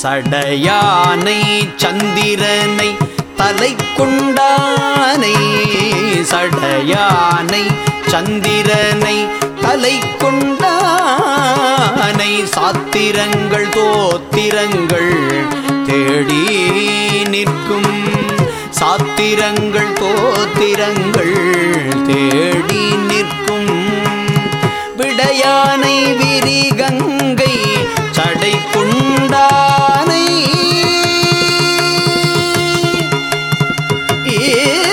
சடையானை சந்திரனை தலை கொண்டானை சடையானை சந்திரனை தலை கொண்டானை சாத்திரங்கள் தோத்திரங்கள் தேடி நிற்கும். சாத்திரங்கள் தோத்திரங்கள் தேடி நிற்கும். விடையானை விரி கீழ்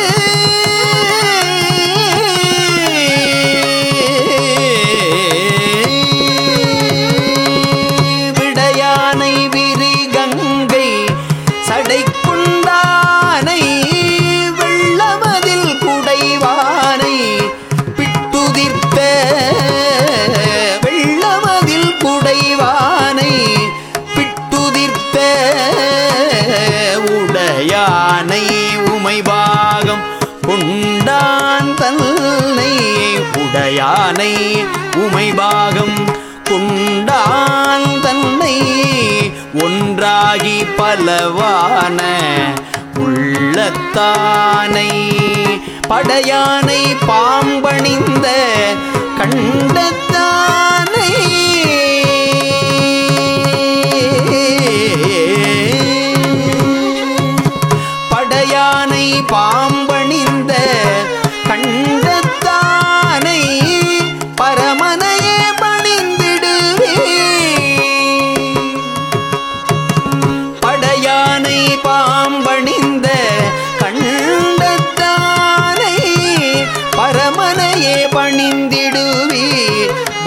உடையானை உமைபாகம் கொண்டான் தன்னை ஒன்றாகி பலவான உள்ளத்தானை படையானை பாம்பணிந்த கண்டத்தானை. படையானை பாம்பணிந்த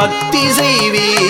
பக்தி செய்வீர்.